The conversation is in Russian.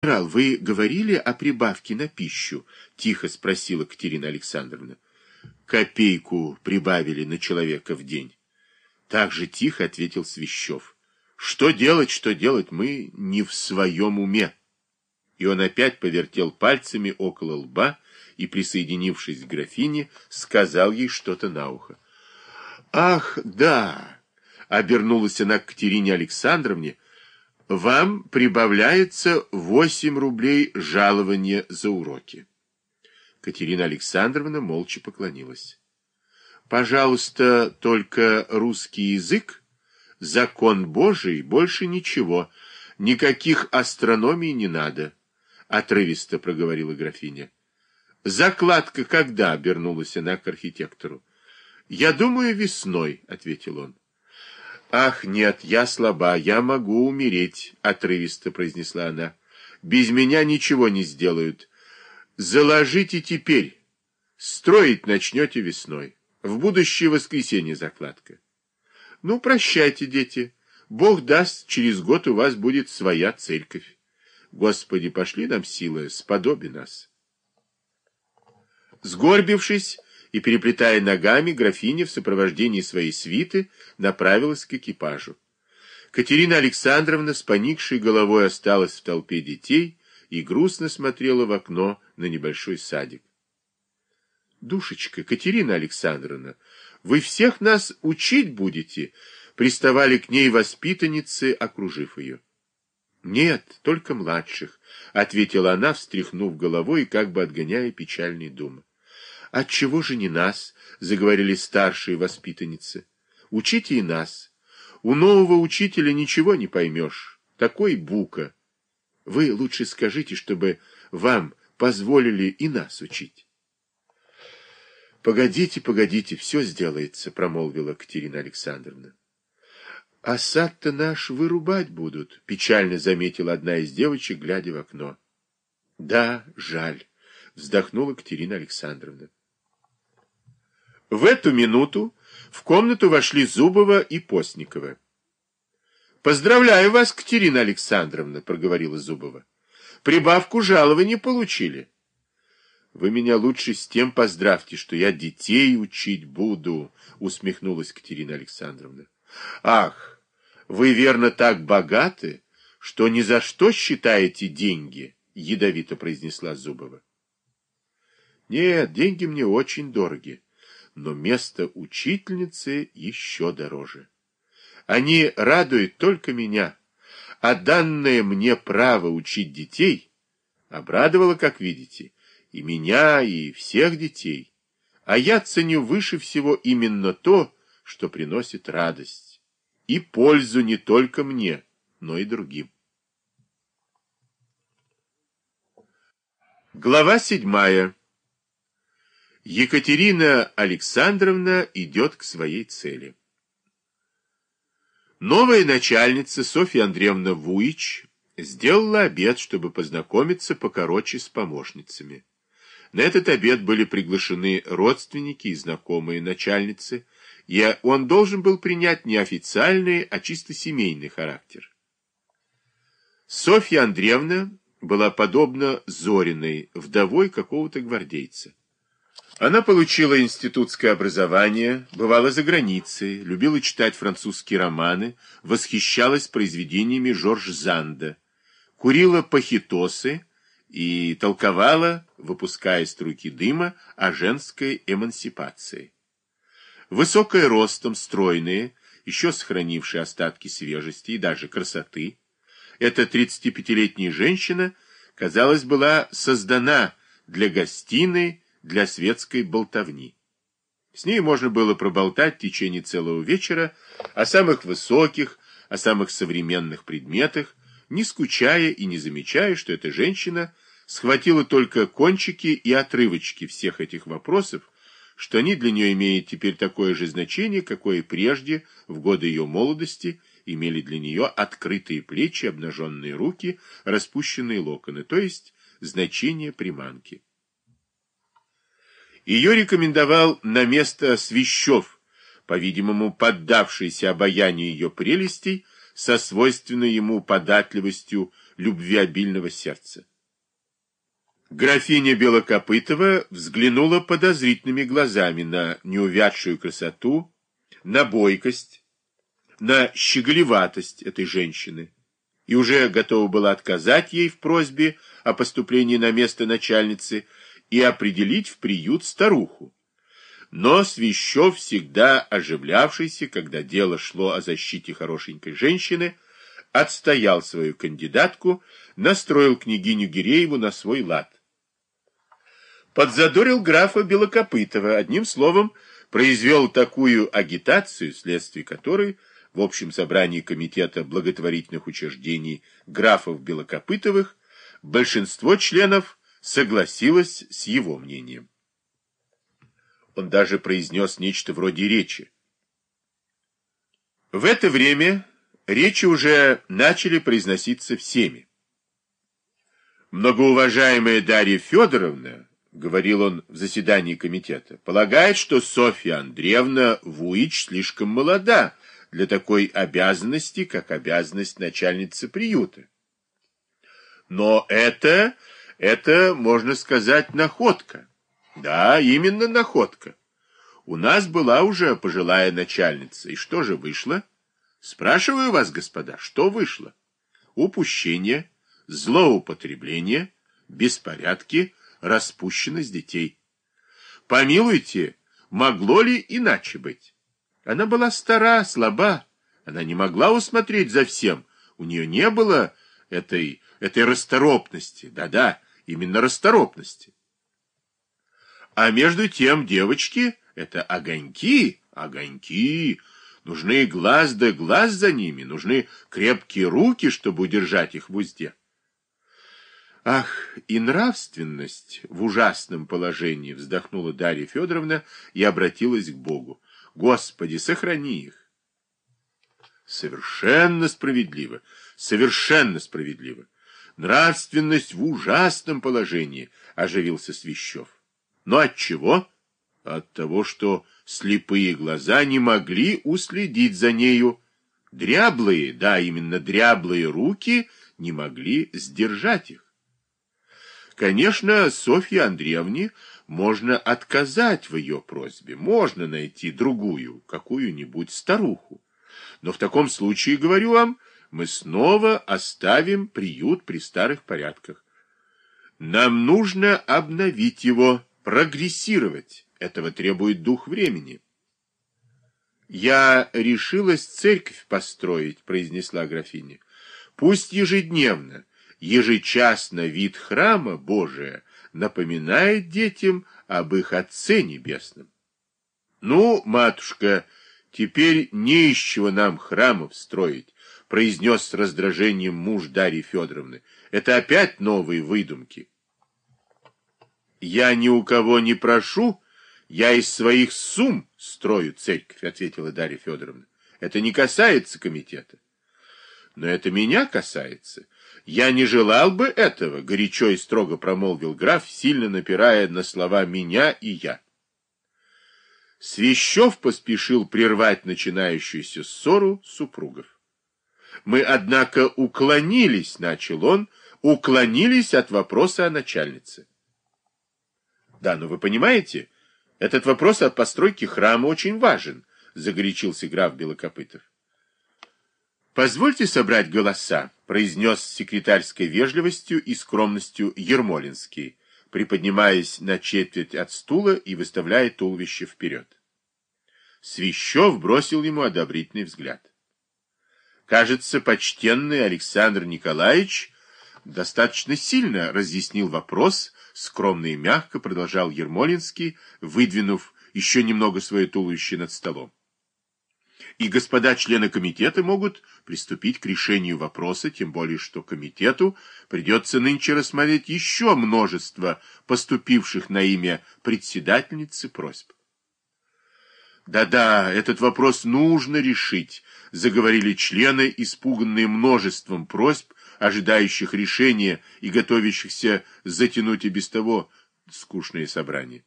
Генерал, вы говорили о прибавке на пищу? Тихо спросила Катерина Александровна. Копейку прибавили на человека в день. Так же тихо ответил Свящев. Что делать, что делать, мы не в своем уме. И он опять повертел пальцами около лба и, присоединившись к графине, сказал ей что-то на ухо. «Ах, да!» — обернулась она к Катерине Александровне. «Вам прибавляется восемь рублей жалования за уроки». Катерина Александровна молча поклонилась. «Пожалуйста, только русский язык, закон Божий, больше ничего, никаких астрономий не надо», — отрывисто проговорила графиня. «Закладка когда?» — обернулась она к архитектору. «Я думаю, весной», — ответил он. «Ах, нет, я слаба, я могу умереть», — отрывисто произнесла она. «Без меня ничего не сделают. Заложите теперь. Строить начнете весной. В будущее воскресенье закладка. Ну, прощайте, дети. Бог даст, через год у вас будет своя церковь. Господи, пошли нам силы, сподоби нас». Сгорбившись и переплетая ногами, графиня в сопровождении своей свиты направилась к экипажу. Катерина Александровна с поникшей головой осталась в толпе детей и грустно смотрела в окно на небольшой садик. «Душечка, Катерина Александровна, вы всех нас учить будете?» Приставали к ней воспитанницы, окружив ее. «Нет, только младших», — ответила она, встряхнув головой и как бы отгоняя печальные думы. Отчего же не нас, заговорили старшие воспитанницы. Учите и нас. У нового учителя ничего не поймешь. Такой бука. Вы лучше скажите, чтобы вам позволили и нас учить. Погодите, погодите, все сделается, промолвила Катерина Александровна. А сад-то наш вырубать будут, печально заметила одна из девочек, глядя в окно. Да, жаль, вздохнула Катерина Александровна. В эту минуту в комнату вошли Зубова и Постникова. «Поздравляю вас, Катерина Александровна», — проговорила Зубова. «Прибавку жалования получили». «Вы меня лучше с тем поздравьте, что я детей учить буду», — усмехнулась Катерина Александровна. «Ах, вы, верно, так богаты, что ни за что считаете деньги», — ядовито произнесла Зубова. «Нет, деньги мне очень дороги но место учительницы еще дороже. Они радуют только меня, а данное мне право учить детей обрадовало, как видите, и меня, и всех детей. А я ценю выше всего именно то, что приносит радость и пользу не только мне, но и другим. Глава седьмая. Екатерина Александровна идет к своей цели. Новая начальница Софья Андреевна Вуич сделала обед, чтобы познакомиться покороче с помощницами. На этот обед были приглашены родственники и знакомые начальницы, и он должен был принять не официальный, а чисто семейный характер. Софья Андреевна была подобна Зориной, вдовой какого-то гвардейца. Она получила институтское образование, бывала за границей, любила читать французские романы, восхищалась произведениями Жорж Занда, курила пахитосы и толковала, выпуская струйки дыма, о женской эмансипации. Высокая ростом, стройная, еще сохранившая остатки свежести и даже красоты, эта 35-летняя женщина, казалось, была создана для гостиной, для светской болтовни. С ней можно было проболтать в течение целого вечера о самых высоких, о самых современных предметах, не скучая и не замечая, что эта женщина схватила только кончики и отрывочки всех этих вопросов, что они для нее имеют теперь такое же значение, какое прежде, в годы ее молодости, имели для нее открытые плечи, обнаженные руки, распущенные локоны, то есть значение приманки. Ее рекомендовал на место Свящев, по-видимому, поддавшийся обаянию ее прелестей, со свойственной ему податливостью, любвеобильного сердца. Графиня Белокопытова взглянула подозрительными глазами на неувядшую красоту, на бойкость, на щеголеватость этой женщины и уже готова была отказать ей в просьбе о поступлении на место начальницы и определить в приют старуху. Но Свящев, всегда оживлявшийся, когда дело шло о защите хорошенькой женщины, отстоял свою кандидатку, настроил княгиню Гирееву на свой лад подзадорил графа Белокопытова, одним словом, произвел такую агитацию, вследствие которой в общем собрании Комитета благотворительных учреждений графов Белокопытовых большинство членов согласилось с его мнением. Он даже произнес нечто вроде речи. В это время речи уже начали произноситься всеми. Многоуважаемая Дарья Федоровна — говорил он в заседании комитета, — полагает, что Софья Андреевна Вуич слишком молода для такой обязанности, как обязанность начальницы приюта. Но это, это, можно сказать, находка. Да, именно находка. У нас была уже пожилая начальница. И что же вышло? Спрашиваю вас, господа, что вышло? Упущение, злоупотребление, беспорядки — распущенность детей. Помилуйте, могло ли иначе быть? Она была стара, слаба, она не могла усмотреть за всем, у нее не было этой, этой расторопности, да-да, именно расторопности. А между тем девочки — это огоньки, огоньки, нужны глаз да глаз за ними, нужны крепкие руки, чтобы удержать их в узде. Ах, и нравственность в ужасном положении, вздохнула Дарья Федоровна и обратилась к Богу. Господи, сохрани их. Совершенно справедливо, совершенно справедливо. Нравственность в ужасном положении, оживился Свящев. Но от чего? От того, что слепые глаза не могли уследить за нею. Дряблые, да, именно дряблые руки не могли сдержать их. Конечно, Софье Андреевне можно отказать в ее просьбе, можно найти другую, какую-нибудь старуху. Но в таком случае, говорю вам, мы снова оставим приют при старых порядках. Нам нужно обновить его, прогрессировать. Этого требует дух времени. «Я решилась церковь построить», — произнесла графиня. «Пусть ежедневно, ежечасно вид храма Божия напоминает детям об их Отце Небесном. Ну, матушка, теперь не из чего нам храмов строить, произнес с раздражением муж Дарьи Федоровны. Это опять новые выдумки. Я ни у кого не прошу, я из своих сумм строю церковь, ответила Дарья Федоровна. Это не касается комитета. Но это меня касается. «Я не желал бы этого», — горячо и строго промолвил граф, сильно напирая на слова «меня» и «я». Свящев поспешил прервать начинающуюся ссору супругов. «Мы, однако, уклонились», — начал он, — «уклонились от вопроса о начальнице». «Да, но вы понимаете, этот вопрос о постройке храма очень важен», — загорячился граф Белокопытов. «Позвольте собрать голоса», — произнес с секретарской вежливостью и скромностью Ермолинский, приподнимаясь на четверть от стула и выставляя туловище вперед. Свящев бросил ему одобрительный взгляд. Кажется, почтенный Александр Николаевич достаточно сильно разъяснил вопрос, скромно и мягко продолжал Ермолинский, выдвинув еще немного свое туловище над столом и господа члены комитета могут приступить к решению вопроса, тем более что комитету придется нынче рассмотреть еще множество поступивших на имя председательницы просьб. «Да-да, этот вопрос нужно решить», — заговорили члены, испуганные множеством просьб, ожидающих решения и готовящихся затянуть и без того скучные собрания.